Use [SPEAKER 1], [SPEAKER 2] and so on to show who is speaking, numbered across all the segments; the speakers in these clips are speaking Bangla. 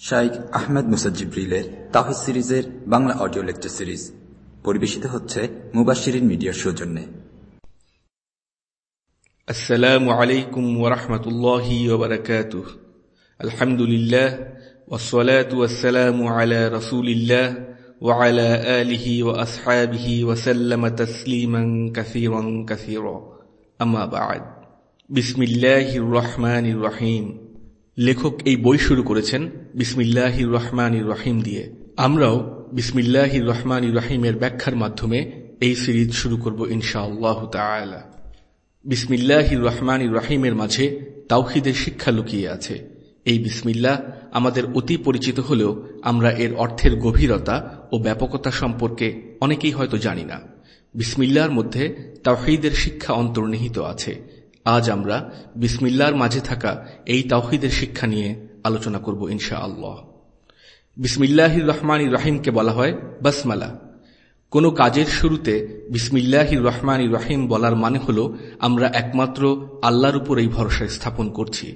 [SPEAKER 1] শাইখ আহমেদ মুসাজিব্রিলের তাহিদ সিরিজের বাংলা অডিও লেকচার সিরিজ পরিবেশিত হচ্ছে মুবাশিরিন মিডিয়ার সৌজন্যে
[SPEAKER 2] السلام عليكم ورحمة الله وبركاته الحمد لله والصلاة والسلام على رسول الله وعلى آله وأصحابه وسلم تسليما كثيرا كثيرا أما بعد بسم الله الرحمن الرحيم লেখক এই বই শুরু করেছেন বিসমিল্লাহির রহমান রহিম দিয়ে। আমরাও বিসমিল্লাহির রহমান রহিমের ব্যাখ্যার মাধ্যমে এই সিরিজ শুরু করব ইনশাআল্লাহ তাআলা। বিসমিল্লাহির রহমান রহিমের মাঝে তাওহিদের শিক্ষা লুকিয়ে আছে। এই বিসমিল্লা আমাদের অতি পরিচিত হলেও আমরা এর অর্থের গভীরতা ও ব্যাপকতা সম্পর্কে অনেকেই হয়তো জানি না। বিসমিল্লার মধ্যে তাওহিদের শিক্ষা অন্তর্নিহিত আছে। আজ আমরা বিসমিল্লার মাঝে থাকা এই তাওহিদের শিক্ষা নিয়ে আলোচনা করব ইনশা আল্লাহ বিসমিল্লাহির রহমান রাহিমকে বলা হয় বাসমালা। কোনো কাজের শুরুতে বিসমিল্লাহির রহমান রাহিম বলার মানে হল আমরা একমাত্র আল্লাহর উপর এই ভরসা স্থাপন করছি।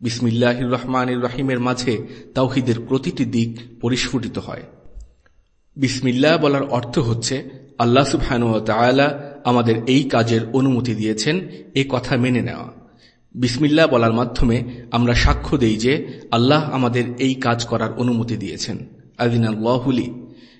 [SPEAKER 2] বিসমিল্লাহির রহমান রাহিমের মাঝে তাওহিদের প্রতিটি দিক পরিস্ফুটিত হয়। বিসমিল্লাহ বলার অর্থ হচ্ছে আল্লাহ সুবহানু তাআলা আমাদের এই কাজের অনুমতি দিয়েছেন, এ কথা মেনে নেওয়া। বিসমিল্লা বলার মাধ্যমে আমরা সাক্ষ্য দেই যে আল্লাহ আমাদের এই কাজ করার অনুমতি দিয়েছেন। আদিন আল্লাহুলি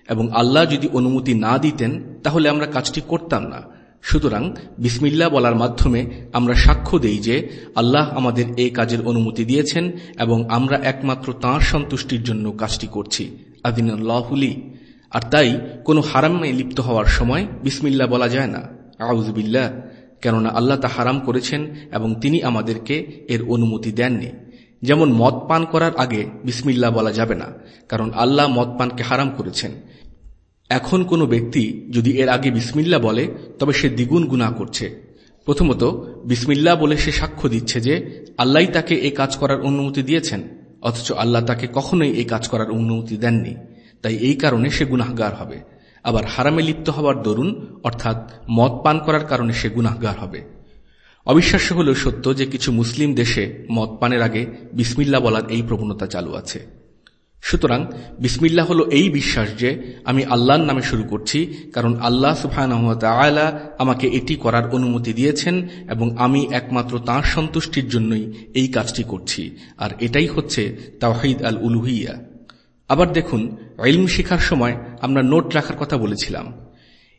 [SPEAKER 2] এবং আল্লাহ যদি অনুমতি না দিতেন, তাহলে আমরা কাজটি করতাম না। সুতরাং বিসমিল্লা বলার মাধ্যমে আমরা সাক্ষ্য দেই যে আল্লাহ আমাদের এই কাজের অনুমতি দিয়েছেন এবং আমরা একমাত্র তাঁর সন্তুষ্টির জন্য কাজটি করছি। আদিন আল্লাহুলি আর তাই কোনো হারামে লিপ্ত হওয়ার সময় বিসমিল্লা বলা যায় না। আউজবিল্লা কেননা আল্লাহ তা হারাম করেছেন এবং তিনি আমাদেরকে এর অনুমতি দেননি। যেমন মদ পান করার আগে বিসমিল্লা বলা যাবে না, কারণ আল্লাহ মদ পানকে হারাম করেছেন। এখন কোনো ব্যক্তি যদি এর আগে বিসমিল্লা বলে, তবে সে দ্বিগুণ গুণা করছে। প্রথমত বিসমিল্লা বলে সে সাক্ষ্য দিচ্ছে যে আল্লাহ তাকে এ কাজ করার অনুমতি দিয়েছেন, অথচ আল্লাহ তাকে কখনোই এই কাজ করার অনুমতি দেননি। তাই এই কারণে সে গুনাহগার হবে। আবার হারামে লিপ্ত হওয়ার দরুন, অর্থাৎ মদ পান করার কারণে সে গুনাহগার হবে। অবিশ্বাস্য হলেও সত্য যে কিছু মুসলিম দেশে মদ পানের আগে বিসমিল্লা বলার এই প্রবণতা চালু আছে। সুতরাং বিসমিল্লা হলো এই বিশ্বাস যে আমি আল্লাহর নামে শুরু করছি, কারণ আল্লাহ সুফায়ন আমাকে এটি করার অনুমতি দিয়েছেন এবং আমি একমাত্র তাঁর সন্তুষ্টির জন্যই এই কাজটি করছি, আর এটাই হচ্ছে তাওহিদ আল উলুহিয়া আবার দেখুন, ইলম শিখার সময় আমরা নোট রাখার কথা বলেছিলাম।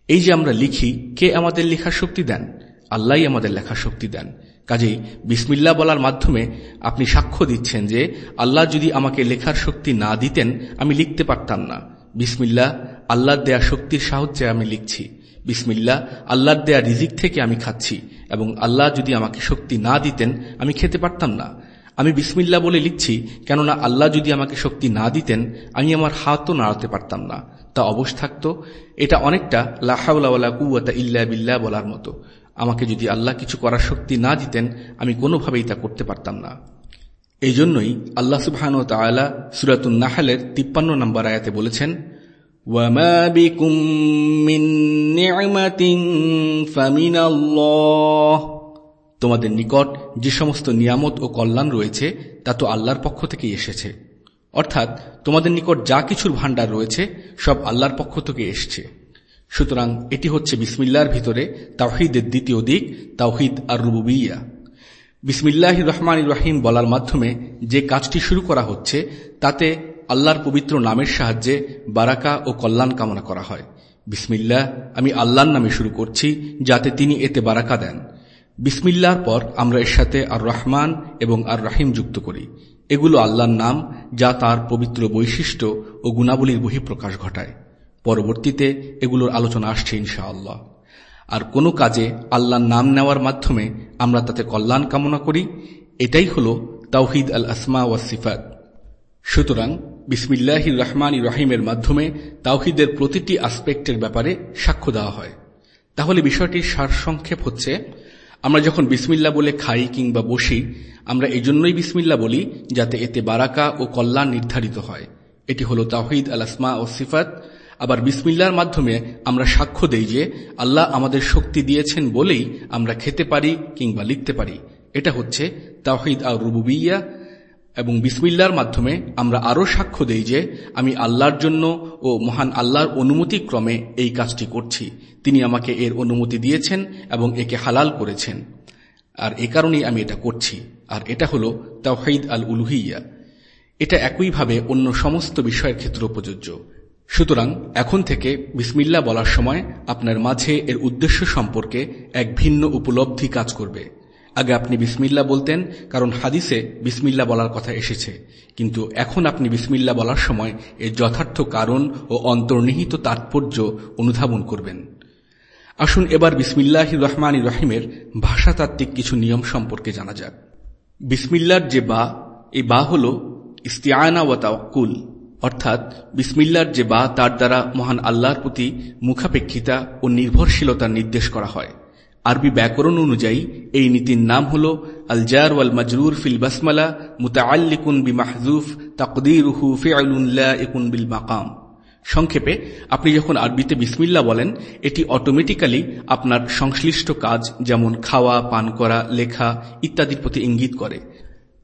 [SPEAKER 2] এই যে আমরা লিখি, কে আমাদের লেখার শক্তি দেন? আল্লাহ আমাদের লেখার শক্তি দেন। কাজেই বিসমিল্লা বলার মাধ্যমে আপনি সাক্ষ্য দিচ্ছেন যে আল্লাহ যদি আমাকে লেখার শক্তি না দিতেন, আমি লিখতে পারতাম না। বিসমিল্লা আল্লাহর দেয়া শক্তির সাহায্যে আমি লিখছি। বিসমিল্লা আল্লাহর দেয়া রিজিক থেকে আমি খাচ্ছি। এবং আল্লাহ যদি আমাকে শক্তি না দিতেন, আমি খেতে পারতাম না। আমি বিসমিল্লা বলে লিখছি, কেননা আল্লাহ যদি আমাকে শক্তি না দিতেন, আমি আমার হাতও নাড়াতে পারতাম না। তা অবশ থাকত। এটা অনেকটা লাহাউলা কুয়াতা ইল্লা বিল্লা বলার মতো। আমাকে যদি আল্লাহ কিছু করার শক্তি না দিতেন, আমি কোনোভাবেই তা করতে পারতাম না। এই জন্যই আল্লাহ সুবহান তালা সুরাতুন নাহালের তিপ্পান্ন নম্বর আয়াতে বলেছেন তোমাদের নিকট যে সমস্ত নিয়ামত ও কল্যাণ রয়েছে, তা তো আল্লাহর পক্ষ থেকেই এসেছে। অর্থাৎ তোমাদের নিকট যা কিছুর ভাণ্ডার রয়েছে, সব আল্লাহর পক্ষ থেকে এসছে। সুতরাং এটি হচ্ছে বিসমিল্লার ভিতরে তাওহিদের দ্বিতীয় দিক, তাওহিদ আর রুবুবিয়া বিসমিল্লাহ রহমান রাহিম বলার মাধ্যমে যে কাজটি শুরু করা হচ্ছে, তাতে আল্লাহর পবিত্র নামের সাহায্যে বারাকা ও কল্যাণ কামনা করা হয়। বিসমিল্লাহ, আমি আল্লাহর নামে শুরু করছি, যাতে তিনি এতে বারাকা দেন। বিসমিল্লার পর আমরা এর সাথে আর রহমান এবং আর রাহিম যুক্ত করি। এগুলো আল্লাহর নাম, যা তার পবিত্র বৈশিষ্ট্য ও গুণাবলীর বহিঃপ্রকাশ ঘটায়। পরবর্তীতে এগুলোর আলোচনা আসছে ইনশাআল্লাহ। আর কোনো কাজে আল্লাহর নাম নেওয়ার মাধ্যমে আমরা তাতে কল্যাণ কামনা করি, এটাই হল তাওহিদ আল আসমা ওয়া সিফাত। সুতরাং বিসমিল্লাহির রহমান রহিমের মাধ্যমে তাওহিদের প্রতিটি আসপেক্টের ব্যাপারে সাক্ষ্য দেওয়া হয়। তাহলে বিষয়টির সারসংক্ষেপ হচ্ছে আমরা যখন বিসমিল্লা বলে খাই কিংবা বসি, আমরা এই জন্যই বিসমিল্লা বলি যাতে এতে বারাকা ও কল্যাণ নির্ধারিত হয়। এটি হল তাহিদ আল আসমা ও সিফাত। আবার বিসমিল্লার মাধ্যমে আমরা সাক্ষ্য দেই যে আল্লাহ আমাদের শক্তি দিয়েছেন বলেই আমরা খেতে পারি কিংবা লিখতে পারি। এটা হচ্ছে তাহিদ আর রুবুবিয়া এবং বিসমিল্লার মাধ্যমে আমরা আরও সাক্ষ্য দেই যে আমি আল্লাহর জন্য ও মহান আল্লাহর অনুমতি ক্রমে এই কাজটি করছি। তিনি আমাকে এর অনুমতি দিয়েছেন এবং একে হালাল করেছেন। আর এ কারণেই আমি এটা করছি। আর এটা হল তাওহাইদ আল উলুহিয়া এটা একইভাবে অন্য সমস্ত বিষয়ের ক্ষেত্রে প্রযোজ্য। সুতরাং এখন থেকে বিসমিল্লা বলার সময় আপনার মাঝে এর উদ্দেশ্য সম্পর্কে এক ভিন্ন উপলব্ধি কাজ করবে। আগে আপনি বিসমিল্লা বলতেন, কারণ হাদিসে বিসমিল্লা বলার কথা এসেছে। কিন্তু এখন আপনি বিসমিল্লা বলার সময় এর যথার্থ কারণ ও অন্তর্নিহিত তাৎপর্য অনুধাবন করবেন। আসুন এবার বিসমিল্লাহ রহমান রহিমের ভাষাতাত্ত্বিক কিছু নিয়ম সম্পর্কে জানা যাক। বিসমিল্লার যে বা, এই বা হল ইস্তিয়ানা ওয়া তাওয়াক্কুল, অর্থাৎ বিসমিল্লার যে বা তার দ্বারা মহান আল্লাহর প্রতি মুখাপেক্ষিতা ও নির্ভরশীলতার নির্দেশ করা হয়। আরবি ব্যাকরণ অনুযায়ী, এই নীতির নাম হল, আলজার ওয়াল মাজরুর ফিল বাসমালা মুতাআল্লিকুন বি মাহজুফ তাকদিরুহু ফিআলুন লা ইকুন বিল মাকাম সংক্ষেপে, আপনি যখন আরবিতে বিসমিল্লা বলেন, এটি অটোমেটিক্যালি আপনার সংশ্লিষ্ট কাজ যেমন খাওয়া, পান করা, লেখা ইত্যাদির প্রতি ইঙ্গিত করে।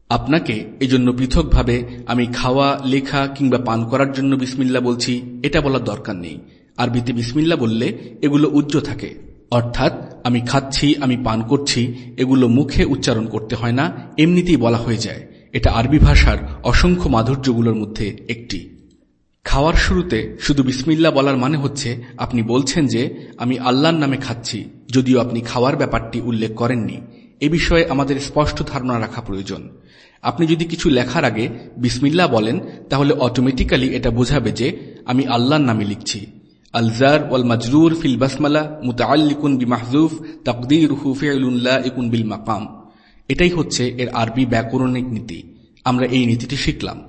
[SPEAKER 2] আপনাকে এজন্য পৃথকভাবে আমি খাওয়া, লেখা কিংবা পান করার জন্য বিসমিল্লা বলছি, এটা বলার দরকার নেই। আরবিতে বিসমিল্লা বললে এগুলো উজ্জ্ব থাকে। অর্থাৎ আমি খাচ্ছি, আমি পান করছি, এগুলো মুখে উচ্চারণ করতে হয় না, এমনিতেই বলা হয়ে যায়। এটা আরবি ভাষার অসংখ্য মাধুর্যগুলোর মধ্যে একটি। খাওয়ার শুরুতে শুধু বিসমিল্লা বলার মানে হচ্ছে, আপনি বলছেন যে, আমি আল্লাহর নামে খাচ্ছি, যদিও আপনি খাওয়ার ব্যাপারটি উল্লেখ করেননি। এ বিষয়ে আমাদের স্পষ্ট ধারণা রাখা প্রয়োজন। আপনি যদি কিছু লেখার আগে বিসমিল্লা বলেন, তাহলে অটোমেটিক্যালি এটা বোঝাবে যে, আমি আল্লাহর নামে লিখছি। আলজার ওয়াল মাজরুর ফিল বাসমালা মুতাআল্লিকুন বি মাহজুফ তাকদিরুহু ফি'লুন ইকুন বিল মাকাম এটাই হচ্ছে এর আরবি ব্যাকরণিক নীতি। আমরা এই নীতিটি শিখলাম।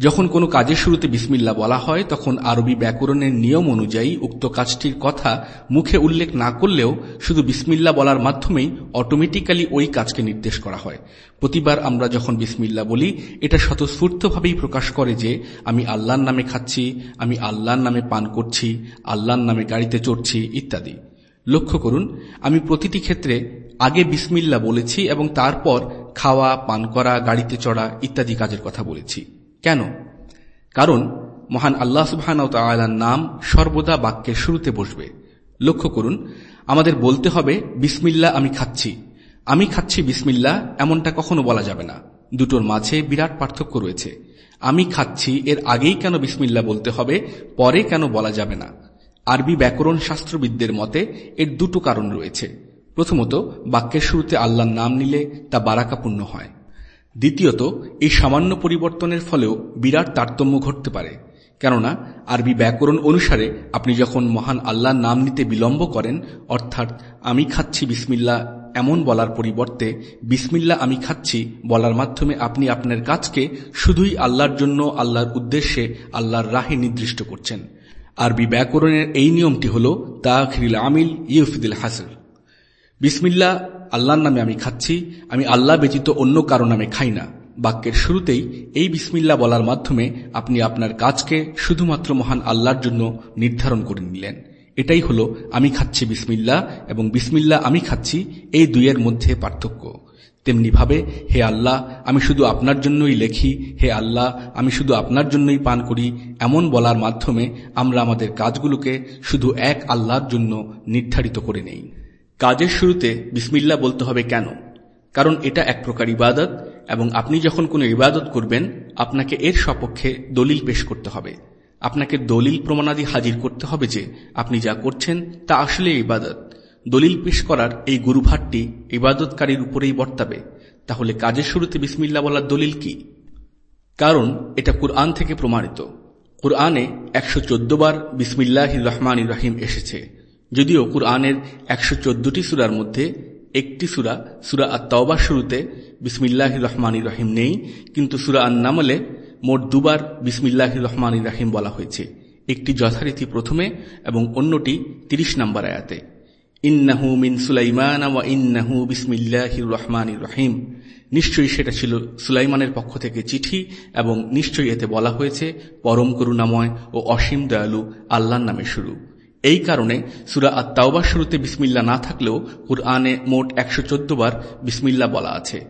[SPEAKER 2] যখন কোনো কাজের শুরুতে বিসমিল্লা বলা হয়, তখন আরবি ব্যাকরণের নিয়ম অনুযায়ী উক্ত কাজটির কথা মুখে উল্লেখ না করলেও শুধু বিসমিল্লা বলার মাধ্যমেই অটোমেটিক্যালি ওই কাজকে নির্দেশ করা হয়। প্রতিবার আমরা যখন বিসমিল্লা বলি, এটা স্বতঃস্ফূর্তভাবেই প্রকাশ করে যে, আমি আল্লাহর নামে খাচ্ছি, আমি আল্লাহর নামে পান করছি, আল্লাহর নামে গাড়িতে চড়ছি, ইত্যাদি। লক্ষ্য করুন, আমি প্রতিটি ক্ষেত্রে আগে বিসমিল্লা বলেছি এবং তারপর খাওয়া, পান করা, গাড়িতে চড়া ইত্যাদি কাজের কথা বলেছি। কেন? কারণ মহান আল্লাহ সুবাহর নাম সর্বদা বাক্যের শুরুতে বসবে। লক্ষ্য করুন, আমাদের বলতে হবে বিসমিল্লা আমি খাচ্ছি। আমি খাচ্ছি বিসমিল্লা এমনটা কখনো বলা যাবে না। দুটোর মাঝে বিরাট পার্থক্য রয়েছে। আমি খাচ্ছি এর আগেই কেন বিসমিল্লা বলতে হবে, পরে কেন বলা যাবে না। আরবি ব্যাকরণ শাস্ত্রবিদদের মতে এর দুটো কারণ রয়েছে। প্রথমত, বাক্যের শুরুতে আল্লাহর নাম নিলে তা বারাকাপূর্ণ হয়। দ্বিতীয়ত, এই সামান্য পরিবর্তনের ফলেও বিরাট তারতম্য ঘটতে পারে। কেননা, আরবি ব্যাকরণ অনুসারে আপনি যখন মহান আল্লাহর নাম নিতে বিলম্ব করেন, অর্থাৎ আমি খাচ্ছি বিসমিল্লা এমন বলার পরিবর্তে বিসমিল্লা আমি খাচ্ছি বলার মাধ্যমে আপনি আপনার কাজকে শুধুই আল্লাহর জন্য, আল্লাহর উদ্দেশ্যে, আল্লাহর রাহে নির্দিষ্ট করছেন। আরবি ব্যাকরণের এই নিয়মটি হল তাখিল আমিল ইউফিদুল হাসর। বিসমিল্লা আল্লাহর নামে আমি খাচ্ছি, আমি আল্লাহ ব্যতীত অন্য কারও নামে খাই না। বাক্যের শুরুতেই এই বিসমিল্লা বলার মাধ্যমে আপনি আপনার কাজকে শুধুমাত্র মহান আল্লাহর জন্য নির্ধারণ করে নিলেন। এটাই হলো, আমি খাচ্ছি বিসমিল্লা এবং বিসমিল্লা আমি খাচ্ছি, এই দুইয়ের মধ্যে পার্থক্য। তেমনিভাবে, হে আল্লাহ, আমি শুধু আপনার জন্যই লেখি, হে আল্লাহ, আমি শুধু আপনার জন্যই পান করি, এমন বলার মাধ্যমে আমরা আমাদের কাজগুলোকে শুধু এক আল্লাহর জন্য নির্ধারিত করে নেই। কাজের শুরুতে বিসমিল্লা বলতে হবে কেন? কারণ এটা এক প্রকার ইবাদত এবং আপনি যখন কোনো ইবাদত করবেন, আপনাকে এর সপক্ষে দলিল পেশ করতে হবে। আপনাকে দলিল প্রমাণাদি হাজির করতে হবে যে আপনি যা করছেন তা আসলে ইবাদত। দলিল পেশ করার এই গুরুভারটি ইবাদতকারীর উপরেই বর্তাবে। তাহলে কাজের শুরুতে বিসমিল্লা বলার দলিল কি? কারণ এটা কুরআন থেকে প্রমাণিত। কুরআনে একশো চোদ্দ বার বিসমিল্লাহ রহমান রাহিম এসেছে। যদিও কুরআনের একশো চোদ্দটি সুরার মধ্যে একটি সুরা সুরা আত্মাওবার শুরুতে বিসমিল্লাহ রহমান রহিম নেই, কিন্তু সুরা আন্নামলে মোট দুবার বিসমিল্লাহ রহমান রাহিম বলা হয়েছে। একটি যথারীতি প্রথমে এবং অন্যটি ৩০ নম্বর আয়াতে। ইন্নাহু মিন সুলাইমান ওয়া ইন্নাহু বিসমিল্লাহ রহমান রহিম। নিশ্চয়ই সেটা ছিল সুলাইমানের পক্ষ থেকে চিঠি এবং নিশ্চয়ই এতে বলা হয়েছে, পরম করুণাময় ও অসীম দয়ালু আল্লাহর নামে শুরু। এই কারণে সুরা আত্মাওবার শুরুতে বিসমিল্লা না থাকলেও কুরআনে মোট একশো চোদ্দ বার বিসমিল্লা বলা আছে।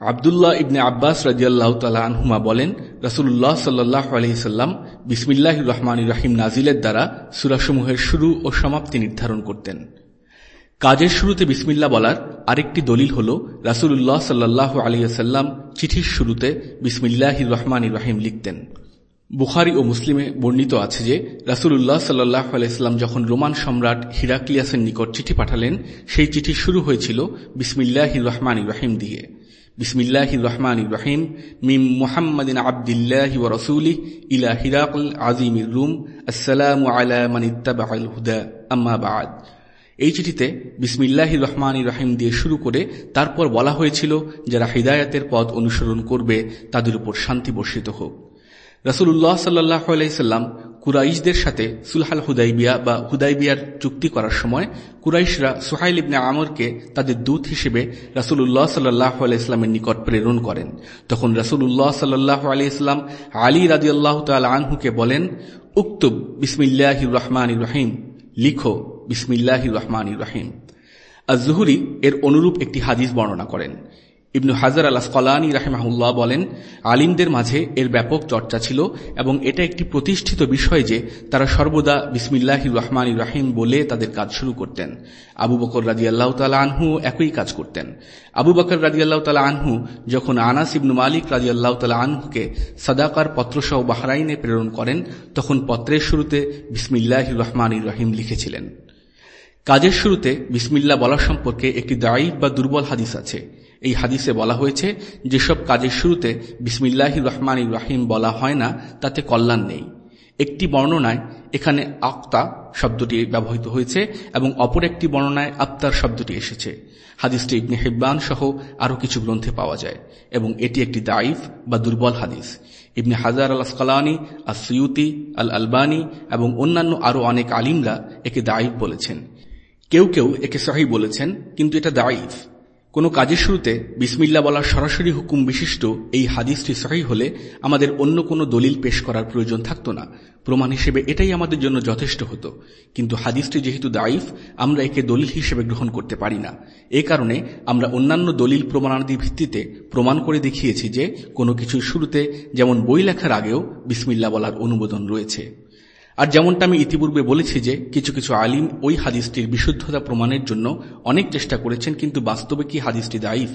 [SPEAKER 2] আবদুল্লাহ ইবনে আব্বাস রাজিয়াল্লাহ তালা বলেন রসুল্লাহ সাল্লাহ আলহিসাল্লাম বিসমিল্লাহ রহমান রাহিম নাজিলের দ্বারা সুরাসমূহের শুরু ও সমাপ্তি নির্ধারণ করতেন। কাজের শুরুতে বিসমিল্লা বলার আরেকটি দলিল হল রাসুল্লাহ সাল্লাহ আলিয়াল্লাম চিঠির শুরুতে বিসমিল্লাহ রহমান রাহিম লিখতেন। বুখারি ও মুসলিমে বর্ণিত আছে যে রাসুল্লাহ সাল্লাহ আলাইস্লাম যখন রোমান সম্রাট হিরাক্লিয়াসের নিকট চিঠি পাঠালেন, সেই চিঠি শুরু হয়েছিল বিসমিল্লাহ রহমান রাহিম দিয়ে। বিসমিল্লাহ রহমান রহিম মিম মুহাম্মদিন আবদুল্লাহ ও রসুলি ইলা হিরাকুল আজিম রুম, আসসালাম আলা মানিত্তাবাল হুদা, আম্মা বাদ। এই চিঠিতে বিসমিল্লাহ রহমান রহিম দিয়ে শুরু করে তারপর বলা হয়েছিল, যারা হৃদায়তের পথ অনুসরণ করবে, তাদের উপর শান্তি বর্ষিত হোক। রাসুল্লাহ সাল্লাহ আলাইসাল্লাম কুরাইশদের সাথে সুলহাল হুদাইবিয়া বা হুদাইবিয়ার চুক্তি করার সময় কুরাইশরা সুহাইল ইবনে আমরকে তাদের দূত হিসেবে রাসুল্লাহ সাল্লাহ আলাইস্লামের নিকট প্রেরণ করেন। তখন রাসুল্লাহ সাল্লাহ আলাইস্লাম আলী রাজি আল্লাহ তাল আনহুকে বলেন, উক্তুব বিসমিল্লাহ রহমান রহিম, লিখো বিসমিল্লাহ রহমান রহিম। আজহুরি এর অনুরূপ একটি হাদিস বর্ণনা করেন। ইবনু হাজার আল আসকলানি রাহেমাহুল্লাহ বলেন, আলিমদের মাঝে এর ব্যাপক চর্চা ছিল এবং এটা একটি প্রতিষ্ঠিত বিষয় যে তারা সর্বদা বিসমিল্লাহ রহমান রাহিম বলে তাদের কাজ শুরু করতেন। আবু বকর রাজি আল্লাহ তালা আনহু একই কাজ করতেন। আবু বকর রাজি আল্লাহ তালা আনহু যখন আনাস ইবনু মালিক রাজি আল্লাহ তালা আনহুকে সাদাকার পত্রসহ বাহরাইনে প্রেরণ করেন, তখন পত্রের শুরুতে বিসমিল্লাহ রহমান রহিম লিখেছিলেন। কাজের শুরুতে বিসমিল্লা বলার সম্পর্কে একটি দায়ী বা দুর্বল হাদিস আছে। এই হাদিসে বলা হয়েছে, যেসব কাজের শুরুতে বিসমিল্লাহ রহমান রাহিম বলা হয় না, তাতে কল্যাণ নেই। একটি বর্ণনায় এখানে আক্তা শব্দটি ব্যবহৃত হয়েছে এবং অপর একটি বর্ণনায় আত্মার শব্দটি এসেছে। হাদিসটি ইবনে হেব্বান সহ আরও কিছু গ্রন্থে পাওয়া যায় এবং এটি একটি দাইফ বা দুর্বল হাদিস। ইবনে হাজার আল আসকালানি আর সৈয়ুতি আল আলবানী এবং অন্যান্য আরও অনেক আলিমরা একে দাইফ বলেছেন। কেউ কেউ একে সহি বলেছেন, কিন্তু এটা দাইফ কোনো কাজের শুরুতে বিসমিল্লা বলার সরাসরি হুকুম বিশিষ্ট এই হাদিসটি সহি হলে আমাদের অন্য কোনো দলিল পেশ করার প্রয়োজন থাকত না। প্রমাণ হিসেবে এটাই আমাদের জন্য যথেষ্ট হতো। কিন্তু হাদিসটি যেহেতু দাইফ আমরা একে দলিল হিসেবে গ্রহণ করতে পারি না। এ কারণে আমরা অন্যান্য দলিল প্রমাণাদির ভিত্তিতে প্রমাণ করে দেখিয়েছি যে কোনো কিছুর শুরুতে যেমন বই লেখার আগেও বিসমিল্লা বলার অনুমোদন রয়েছে। আর যেমনটা আমি ইতিপূর্বে বলেছি যে, কিছু কিছু আলিম ওই হাদিসটির বিশুদ্ধতা প্রমাণের জন্য অনেক চেষ্টা করেছেন, কিন্তু বাস্তবে কি হাদিসটি দাইফ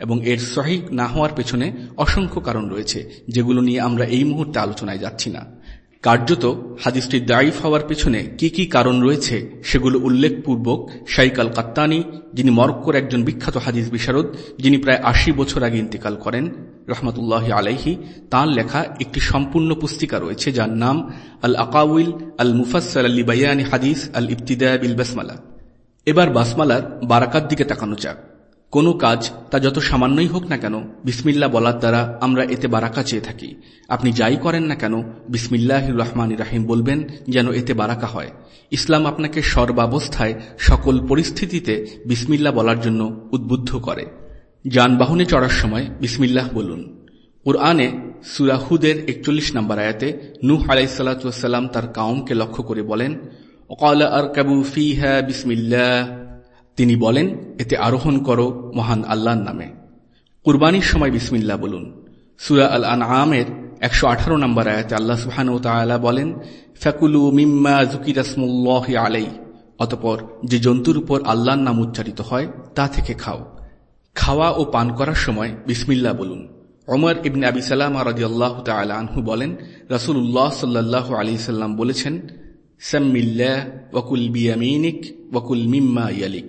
[SPEAKER 2] এবং এর সহিক না হওয়ার পেছনে অসংখ্য কারণ রয়েছে, যেগুলো নিয়ে আমরা এই মুহূর্তে আলোচনায় যাচ্ছি না। কার্যত হাদিসটির দায়ীফ হওয়ার পেছনে কি কি কারণ রয়েছে সেগুলো উল্লেখপূর্বক শাইকাল কাত্তানি যিনি মরক্কোর একজন বিখ্যাত হাদিস বিশারদ, যিনি প্রায় আশি বছর আগে ইন্তেকাল করেন, রহমতুল্লাহ আলাইহি, তাঁর লেখা একটি সম্পূর্ণ পুস্তিকা রয়েছে যার নাম আল আকাউল আল মুফাসল আল্লি বাইয়ানি হাদিস আল ইবতিদা বিল বাসমালা এবার বাসমালার বারাকার দিকে তাকানো যাক। কোনো কাজ তা যত সামান্যই হোক না কেন বিসমিল্লা বলার দ্বারা আমরা এতে বারাকা চেয়ে থাকি। আপনি যাই করেন না কেন বিসমিল্লাহ রহমান রাহিম বলবেন যেন এতে বারাকা হয়। ইসলাম আপনাকে সর্বাবস্থায় সকল পরিস্থিতিতে বিসমিল্লা বলার জন্য উদ্বুদ্ধ করে। যানবাহনে চড়ার সময় বিসমিল্লাহ বলুন। আনে সুরাহুদের একচল্লিশ নম্বর আয়াতে নুহ আলাইসাল্লাম তার কাউমকে লক্ষ্য করে বলেন অকাল আর কাবু ফিহা বিসমিল্লাহ। তিনি বলেন, এতে আরোহণ করো মহান আল্লাহর নামে। কুরবানির সময় বিসমিল্লা বলুন। সুরা আল আন আমের একশো আঠারো নম্বর আয়াতে আল্লাহ সুহান তালা বলেন, ফ্যাকুলু মিম্মা জুকিরাসমুল্লাহ আলাই অতপর, যে জন্তুর উপর আল্লাহর নাম উচ্চারিত হয়, তা থেকে খাও। খাওয়া ও পান করার সময় বিসমিল্লা বলুন। অমর ইবনে আবি সালাম রাজি আল্লাহ আনহু বলেন উল্লাহ সাল্লাহ আলি সাল্লাম বলেছেন, সাম্মিল্লাহ ওয়াকুল বিয়ামিনিক ওয়াকুল মিম্মা ইয়ালিক।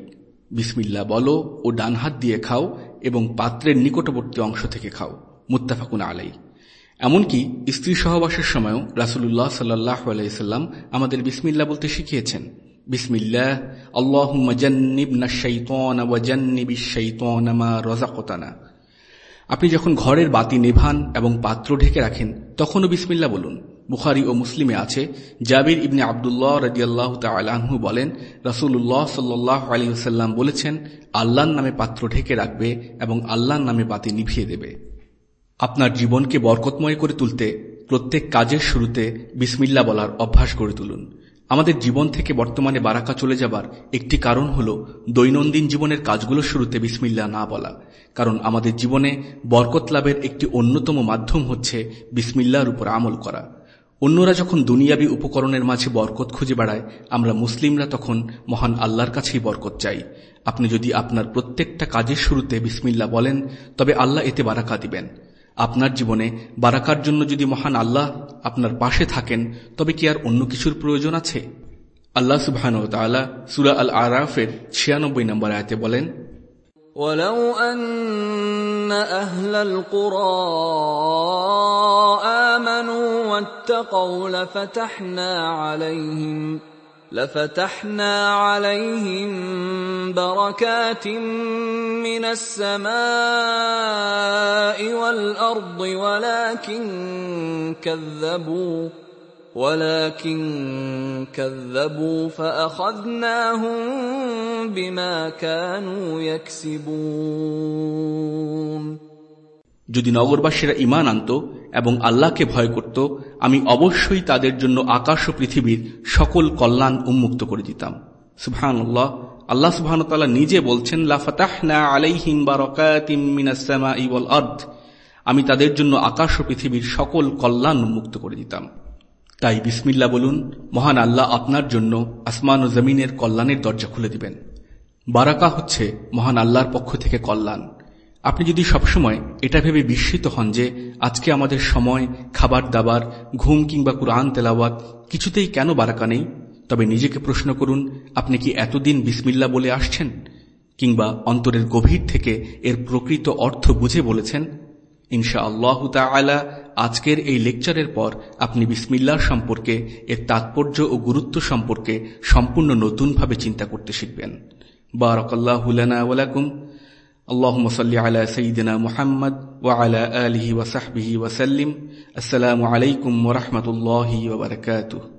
[SPEAKER 2] বিসমিল্লা বলো ও ডান হাত দিয়ে খাও এবং পাত্রের নিকটবর্তী অংশ থেকে খাও। মুত্তাফাকুন আলাই এমনকি স্ত্রী সহবাসের সময়ও রাসুল্লাহ সাল্লাহ আলাইসাল্লাম আমাদের বিসমিল্লা বলতে শিখিয়েছেন। বিসমিল্লাহ আল্লাহ রজাকতানা আপনি যখন ঘরের বাতি নেভান এবং পাত্র ঢেকে রাখেন, তখনও বিসমিল্লা বলুন। বুখারি ও মুসলিমে আছে। জাবির ইবনে আবদুল্লাহ রাজিয়াল্লাহ তালাহু বলেন রাসুল্লাহ সাল্লাহ আলী বলেছেন, আল্লাহর নামে পাত্র ঢেকে রাখবে এবং আল্লাহর নামে বাতি নিভিয়ে দেবে। আপনার জীবনকে বরকতময় করে তুলতে, প্রত্যেক কাজের শুরুতে বিসমিল্লা বলার অভ্যাস করে তুলুন। আমাদের জীবন থেকে বর্তমানে বারাকা চলে যাবার একটি কারণ হল দৈনন্দিন জীবনের কাজগুলো শুরুতে বিসমিল্লা না বলা। কারণ আমাদের জীবনে বরকত লাভের একটি অন্যতম মাধ্যম হচ্ছে বিসমিল্লার উপর আমল করা। অন্যরা যখন দুনিয়াবি উপকরণের মাঝে বরকত খুঁজে বেড়ায় আমরা মুসলিমরা তখন মহান আল্লাহর কাছেই বরকত চাই আপনি যদি আপনার প্রত্যেকটা কাজের শুরুতে বিসমিল্লা বলেন তবে আল্লাহ এতে বারাকা দিবেন আপনার জীবনে বারাকার জন্য যদি মহান আল্লাহ আপনার পাশে থাকেন তবে কি আর অন্য কিছুর প্রয়োজন আছে আল্লাহ সুবহান সুরা আল আরাফের ছিয়ানব্বই নম্বর আয়তে বলেন
[SPEAKER 3] ولو أن أهل القرى آمنوا واتقوا لفتحنا عليهم لفتحنا عليهم بركات من السماء والأرض ولكن كذبوا ولكن كذبوا فاخذناهم بما كانوا يكسبون
[SPEAKER 2] যদি নগরবাসীরা ইমান আনত এবং আল্লাহকে ভয় করত আমি অবশ্যই তাদের জন্য আকাশ ও পৃথিবীর সকল কল্যাণ উন্মুক্ত করে দিতাম সুবহানাল্লাহ আল্লাহ সুবহানতাল্লাহ নিজে বলছেন লাফাতাহনা আলাইহিম বারাকাতিম আর্দ আমি তাদের জন্য আকাশ ও পৃথিবীর সকল কল্যাণ উন্মুক্ত করে দিতাম তাই বিসমিল্লা বলুন, মহান আল্লাহ আপনার জন্য আসমান ও জমিনের কল্যাণের দরজা খুলে দিবেন। বারাকা হচ্ছে মহান আল্লাহর পক্ষ থেকে কল্যাণ। আপনি যদি সবসময় এটা ভেবে বিস্মিত হন যে আজকে আমাদের সময়, খাবার দাবার, ঘুম কিংবা কুরআন তেলাওয়াত কিছুতেই কেন বারাকা নেই? তবে নিজেকে প্রশ্ন করুন, আপনি কি এতদিন বিসমিল্লা বলে আসছেন? কিংবা অন্তরের গভীর থেকে এর প্রকৃত অর্থ বুঝে বলেছেন? ইনশা আল্লাহ তালা আজকের এই লেকচারের পর আপনি বিসমিল্লার সম্পর্কে, এর তাৎপর্য ও গুরুত্ব সম্পর্কে সম্পূর্ণ নতুনভাবে চিন্তা করতে শিখবেন। বারকাল্লাহুলানাকুম আল্লাহ মসল্লি আলা সঈদিনা মোহাম্মদ ওয়া আলা আলহি ওয়াসাহবিহি ওয়াসাল্লিম আসসালামু আলাইকুম ওরহমতুল্লাহ ওবরকাতু